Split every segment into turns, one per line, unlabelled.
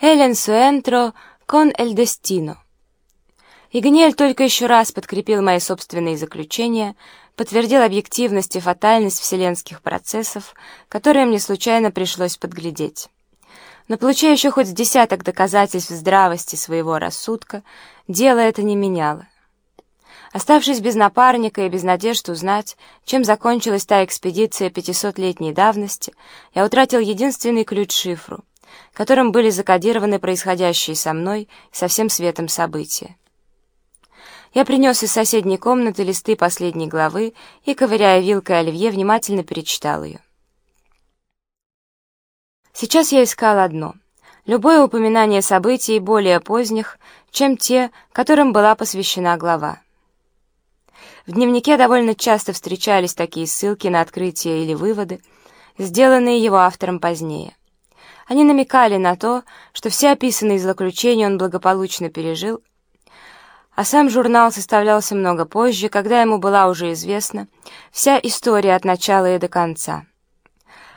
«Элен суэнтро кон эль дестино». И Гниель только еще раз подкрепил мои собственные заключения, подтвердил объективность и фатальность вселенских процессов, которые мне случайно пришлось подглядеть. Но получая еще хоть десяток доказательств здравости своего рассудка, дело это не меняло. Оставшись без напарника и без надежд узнать, чем закончилась та экспедиция пятисотлетней давности, я утратил единственный ключ шифру, которым были закодированы происходящие со мной со всем светом события. Я принес из соседней комнаты листы последней главы и, ковыряя вилкой оливье, внимательно перечитал ее. Сейчас я искал одно — любое упоминание событий более поздних, чем те, которым была посвящена глава. В дневнике довольно часто встречались такие ссылки на открытия или выводы, сделанные его автором позднее. Они намекали на то, что все описанные злоключения он благополучно пережил, а сам журнал составлялся много позже, когда ему была уже известна вся история от начала и до конца.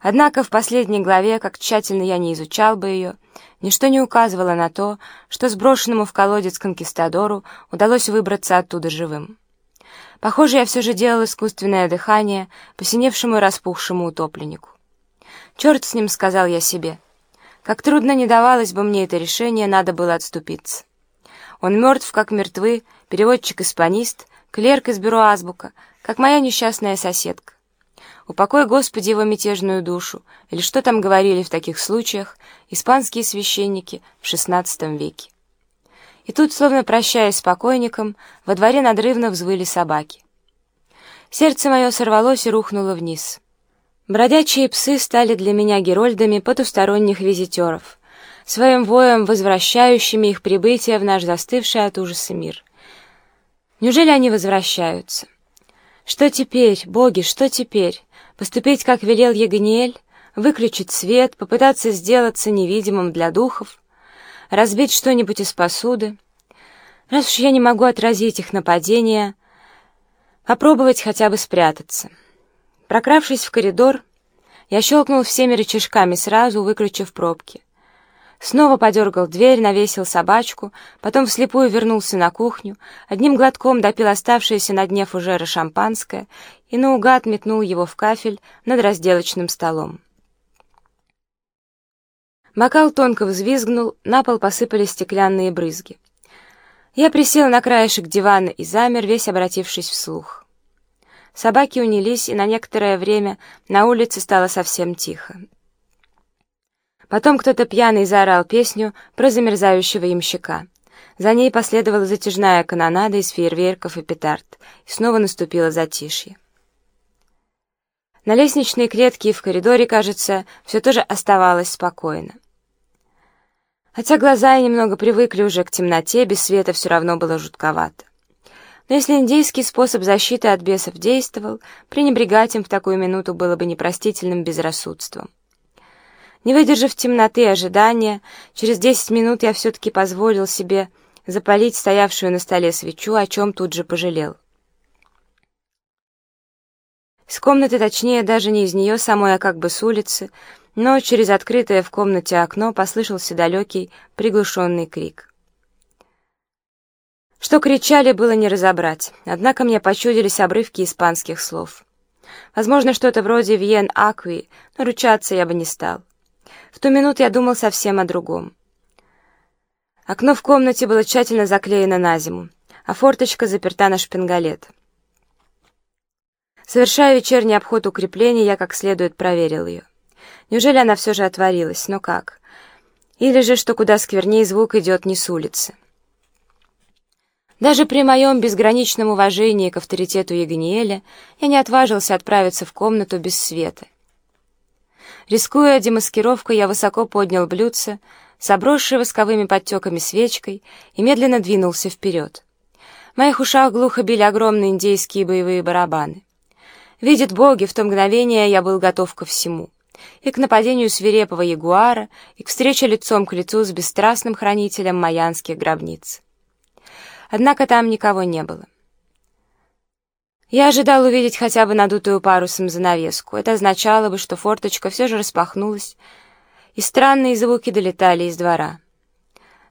Однако в последней главе, как тщательно я не изучал бы ее, ничто не указывало на то, что сброшенному в колодец конкистадору удалось выбраться оттуда живым. Похоже, я все же делал искусственное дыхание посиневшему и распухшему утопленнику. «Черт с ним», — сказал я себе. Как трудно не давалось бы мне это решение, надо было отступиться. Он мертв, как мертвы, переводчик-испанист, клерк из бюро азбука, как моя несчастная соседка. Упокой, Господи, его мятежную душу, или что там говорили в таких случаях испанские священники в XVI веке. И тут, словно прощаясь с покойником, во дворе надрывно взвыли собаки. Сердце мое сорвалось и рухнуло вниз. Бродячие псы стали для меня герольдами потусторонних визитеров — своим воем возвращающими их прибытие в наш застывший от ужаса мир. Неужели они возвращаются? Что теперь, боги, что теперь? Поступить, как велел Ягниэль? Выключить свет, попытаться сделаться невидимым для духов? Разбить что-нибудь из посуды? Раз уж я не могу отразить их нападение, попробовать хотя бы спрятаться. Прокравшись в коридор, я щелкнул всеми рычажками сразу, выключив пробки. Снова подергал дверь, навесил собачку, потом вслепую вернулся на кухню, одним глотком допил оставшееся на дне фужера шампанское и наугад метнул его в кафель над разделочным столом. Бокал тонко взвизгнул, на пол посыпались стеклянные брызги. Я присел на краешек дивана и замер, весь обратившись вслух. Собаки унялись, и на некоторое время на улице стало совсем тихо. Потом кто-то пьяный заорал песню про замерзающего ямщика. За ней последовала затяжная канонада из фейерверков и петард, и снова наступило затишье. На лестничной клетке и в коридоре, кажется, все тоже оставалось спокойно. Хотя глаза и немного привыкли уже к темноте, без света все равно было жутковато. Но если индийский способ защиты от бесов действовал, пренебрегать им в такую минуту было бы непростительным безрассудством. Не выдержав темноты и ожидания, через десять минут я все-таки позволил себе запалить стоявшую на столе свечу, о чем тут же пожалел. Из комнаты, точнее, даже не из нее самой, а как бы с улицы, но через открытое в комнате окно послышался далекий приглушенный крик. Что кричали, было не разобрать, однако мне почудились обрывки испанских слов. Возможно, что-то вроде «Вьен Акви», но ручаться я бы не стал. В ту минуту я думал совсем о другом. Окно в комнате было тщательно заклеено на зиму, а форточка заперта на шпингалет. Совершая вечерний обход укрепления, я как следует проверил ее. Неужели она все же отворилась? Но как? Или же, что куда сквернее звук идет не с улицы? Даже при моем безграничном уважении к авторитету Ягниеля я не отважился отправиться в комнату без света. Рискуя демаскировкой, я высоко поднял блюдце с восковыми подтеками свечкой и медленно двинулся вперед. В моих ушах глухо били огромные индейские боевые барабаны. Видят боги, в то мгновение я был готов ко всему. И к нападению свирепого ягуара, и к встрече лицом к лицу с бесстрастным хранителем майянских гробниц. Однако там никого не было. Я ожидал увидеть хотя бы надутую парусом занавеску. Это означало бы, что форточка все же распахнулась, и странные звуки долетали из двора.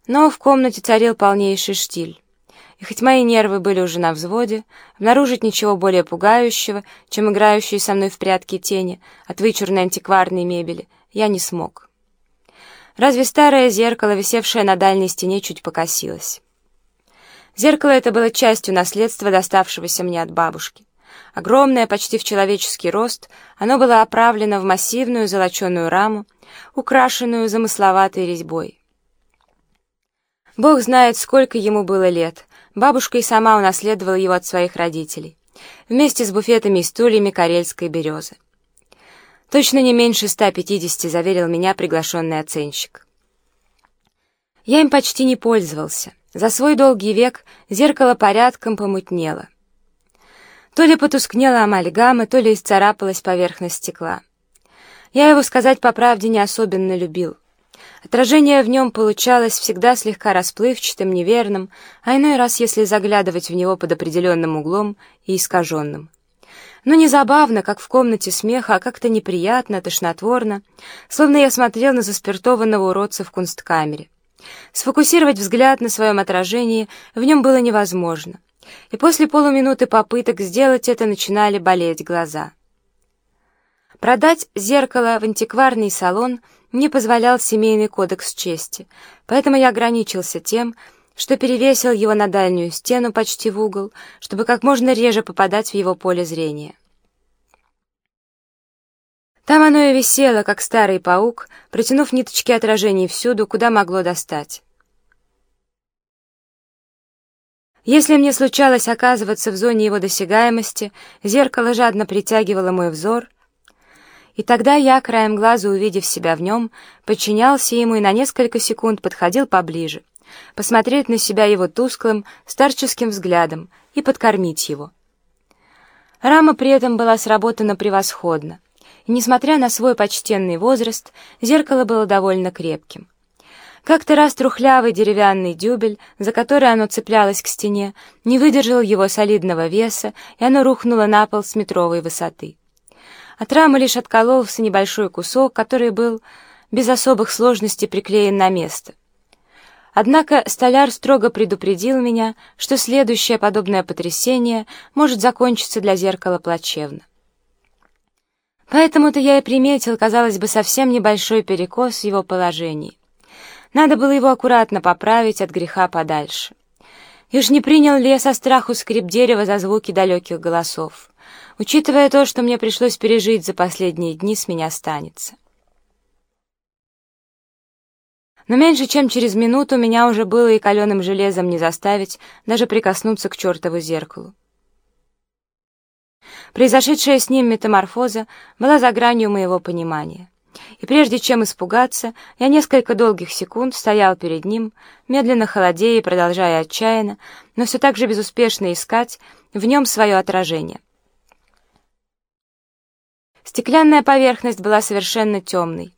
Но в комнате царил полнейший штиль. И хоть мои нервы были уже на взводе, обнаружить ничего более пугающего, чем играющие со мной в прятки тени от вычурной антикварной мебели, я не смог. Разве старое зеркало, висевшее на дальней стене, чуть покосилось? Зеркало это было частью наследства, доставшегося мне от бабушки. Огромное, почти в человеческий рост, оно было оправлено в массивную золоченую раму, украшенную замысловатой резьбой. Бог знает, сколько ему было лет. Бабушка и сама унаследовала его от своих родителей, вместе с буфетами и стульями карельской березы. Точно не меньше 150, заверил меня приглашенный оценщик. Я им почти не пользовался. За свой долгий век зеркало порядком помутнело. То ли потускнела амальгама, то ли исцарапалась поверхность стекла. Я его, сказать по правде, не особенно любил. Отражение в нем получалось всегда слегка расплывчатым, неверным, а иной раз, если заглядывать в него под определенным углом и искаженным. Но не забавно, как в комнате смеха, а как-то неприятно, тошнотворно, словно я смотрел на заспиртованного уродца в кунсткамере. Сфокусировать взгляд на своем отражении в нем было невозможно, и после полуминуты попыток сделать это начинали болеть глаза. Продать зеркало в антикварный салон не позволял семейный кодекс чести, поэтому я ограничился тем, что перевесил его на дальнюю стену почти в угол, чтобы как можно реже попадать в его поле зрения. Там оно и висело, как старый паук, протянув ниточки отражений всюду, куда могло достать. Если мне случалось оказываться в зоне его досягаемости, зеркало жадно притягивало мой взор, и тогда я, краем глаза увидев себя в нем, подчинялся ему и на несколько секунд подходил поближе, посмотреть на себя его тусклым, старческим взглядом и подкормить его. Рама при этом была сработана превосходно несмотря на свой почтенный возраст, зеркало было довольно крепким. Как-то раз трухлявый деревянный дюбель, за который оно цеплялось к стене, не выдержал его солидного веса, и оно рухнуло на пол с метровой высоты. От рамы лишь откололся небольшой кусок, который был без особых сложностей приклеен на место. Однако столяр строго предупредил меня, что следующее подобное потрясение может закончиться для зеркала плачевно. Поэтому-то я и приметил, казалось бы, совсем небольшой перекос в его положении. Надо было его аккуратно поправить от греха подальше. И уж не принял ли я со страху скрип дерева за звуки далеких голосов? Учитывая то, что мне пришлось пережить за последние дни, с меня останется. Но меньше чем через минуту меня уже было и каленым железом не заставить даже прикоснуться к чертову зеркалу. Произошедшая с ним метаморфоза была за гранью моего понимания. И прежде чем испугаться, я несколько долгих секунд стоял перед ним, медленно холодея и продолжая отчаянно, но все так же безуспешно искать в нем свое отражение. Стеклянная поверхность была совершенно темной.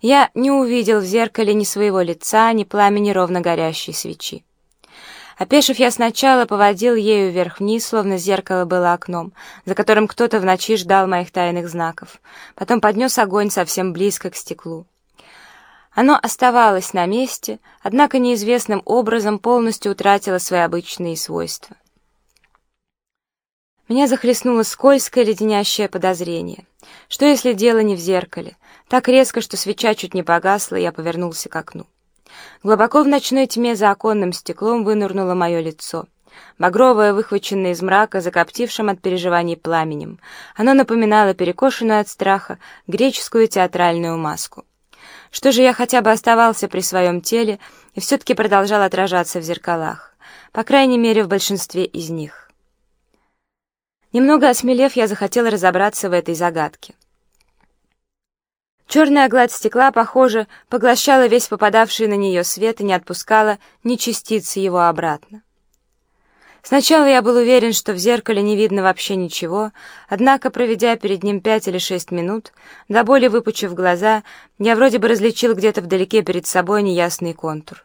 Я не увидел в зеркале ни своего лица, ни пламени ровно горящей свечи. Опешив, я сначала поводил ею вверх-вниз, словно зеркало было окном, за которым кто-то в ночи ждал моих тайных знаков. Потом поднес огонь совсем близко к стеклу. Оно оставалось на месте, однако неизвестным образом полностью утратило свои обычные свойства. Меня захлестнуло скользкое леденящее подозрение. Что если дело не в зеркале? Так резко, что свеча чуть не погасла, я повернулся к окну. Глубоко в ночной тьме за оконным стеклом вынырнуло мое лицо. Багровое, выхваченное из мрака, закоптившим от переживаний пламенем. Оно напоминало перекошенную от страха греческую театральную маску. Что же я хотя бы оставался при своем теле и все-таки продолжал отражаться в зеркалах, по крайней мере, в большинстве из них. Немного осмелев, я захотел разобраться в этой загадке. Черная гладь стекла, похоже, поглощала весь попадавший на нее свет и не отпускала ни частицы его обратно. Сначала я был уверен, что в зеркале не видно вообще ничего, однако, проведя перед ним пять или шесть минут, до боли выпучив глаза, я вроде бы различил где-то вдалеке перед собой неясный контур.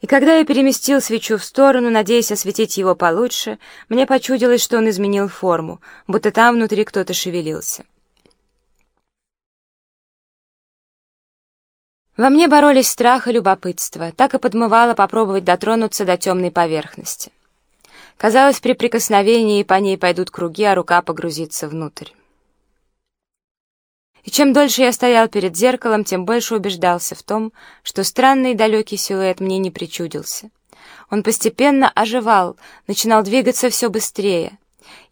И когда я переместил свечу в сторону, надеясь осветить его получше, мне почудилось, что он изменил форму, будто там внутри кто-то шевелился. Во мне боролись страх и любопытство, так и подмывало попробовать дотронуться до темной поверхности. Казалось, при прикосновении по ней пойдут круги, а рука погрузится внутрь. И чем дольше я стоял перед зеркалом, тем больше убеждался в том, что странный далекий силуэт мне не причудился. Он постепенно оживал, начинал двигаться все быстрее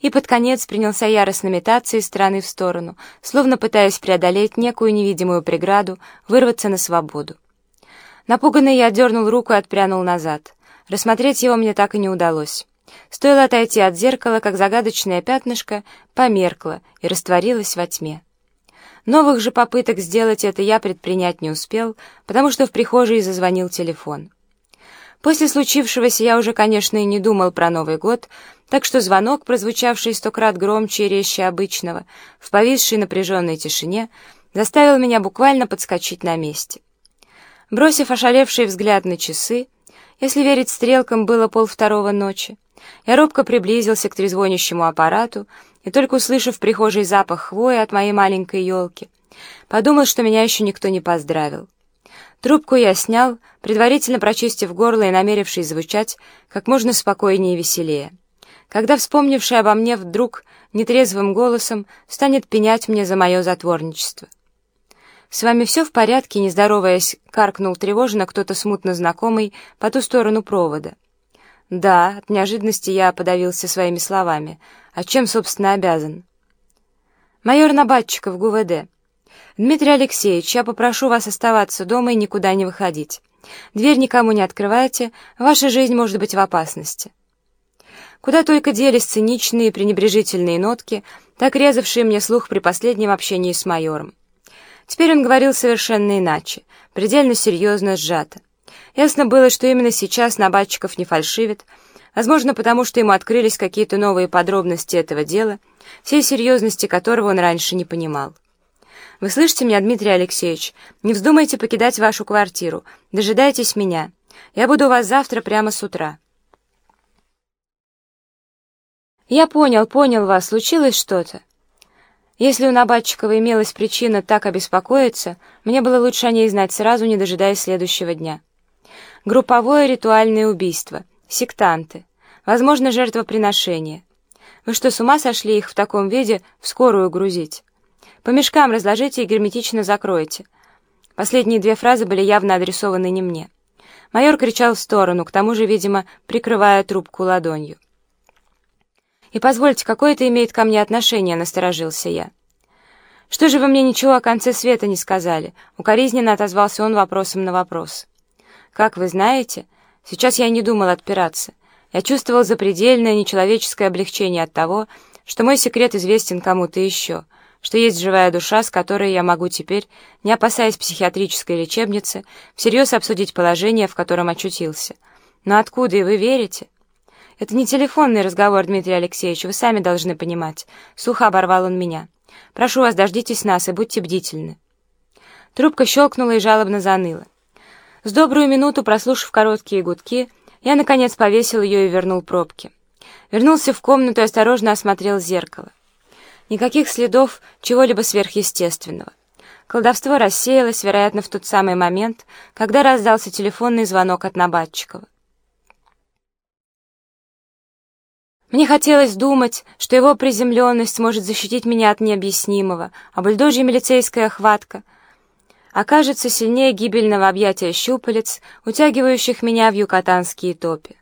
и под конец принялся яростно метаться из стороны в сторону, словно пытаясь преодолеть некую невидимую преграду, вырваться на свободу. Напуганный я дернул руку и отпрянул назад. Рассмотреть его мне так и не удалось. Стоило отойти от зеркала, как загадочное пятнышко померкло и растворилось во тьме. Новых же попыток сделать это я предпринять не успел, потому что в прихожей зазвонил телефон. После случившегося я уже, конечно, и не думал про Новый год, так что звонок, прозвучавший сто крат громче и резче обычного, в повисшей напряженной тишине, заставил меня буквально подскочить на месте. Бросив ошалевший взгляд на часы, если верить стрелкам, было полвторого ночи, я робко приблизился к трезвонящему аппарату и, только услышав в прихожей запах хвои от моей маленькой елки, подумал, что меня еще никто не поздравил. Трубку я снял, предварительно прочистив горло и намерившись звучать как можно спокойнее и веселее. Когда вспомнивший обо мне вдруг нетрезвым голосом станет пенять мне за мое затворничество. «С вами все в порядке?» — не здороваясь, каркнул тревожно кто-то смутно знакомый по ту сторону провода. «Да», — от неожиданности я подавился своими словами. «А чем, собственно, обязан?» «Майор Набатчиков, ГУВД». «Дмитрий Алексеевич, я попрошу вас оставаться дома и никуда не выходить. Дверь никому не открывайте, ваша жизнь может быть в опасности». Куда только делись циничные и пренебрежительные нотки, так резавшие мне слух при последнем общении с майором. Теперь он говорил совершенно иначе, предельно серьезно, сжато. Ясно было, что именно сейчас Набатчиков не фальшивит, возможно, потому что ему открылись какие-то новые подробности этого дела, всей серьезности которого он раньше не понимал. Вы слышите меня, Дмитрий Алексеевич? Не вздумайте покидать вашу квартиру. Дожидайтесь меня. Я буду у вас завтра прямо с утра. Я понял, понял вас. Случилось что-то? Если у Набатчикова имелась причина так обеспокоиться, мне было лучше о ней знать сразу, не дожидаясь следующего дня. Групповое ритуальное убийство. Сектанты. Возможно, жертвоприношение. Вы что, с ума сошли их в таком виде в скорую грузить? По мешкам разложите и герметично закройте». Последние две фразы были явно адресованы не мне. Майор кричал в сторону, к тому же, видимо, прикрывая трубку ладонью. «И позвольте, какое это имеет ко мне отношение?» — насторожился я. «Что же вы мне ничего о конце света не сказали?» — укоризненно отозвался он вопросом на вопрос. «Как вы знаете, сейчас я не думал отпираться. Я чувствовал запредельное нечеловеческое облегчение от того, что мой секрет известен кому-то еще» что есть живая душа, с которой я могу теперь, не опасаясь психиатрической лечебницы, всерьез обсудить положение, в котором очутился. Но откуда и вы верите? Это не телефонный разговор, Дмитрий Алексеевич, вы сами должны понимать. Сухо оборвал он меня. Прошу вас, дождитесь нас и будьте бдительны. Трубка щелкнула и жалобно заныла. С добрую минуту, прослушав короткие гудки, я, наконец, повесил ее и вернул пробки. Вернулся в комнату и осторожно осмотрел зеркало. Никаких следов чего-либо сверхъестественного. Колдовство рассеялось, вероятно, в тот самый момент, когда раздался телефонный звонок от Набатчикова. Мне хотелось думать, что его приземленность может защитить меня от необъяснимого, а бульдожья милицейская хватка окажется сильнее гибельного объятия щупалец, утягивающих меня в юкатанские топи.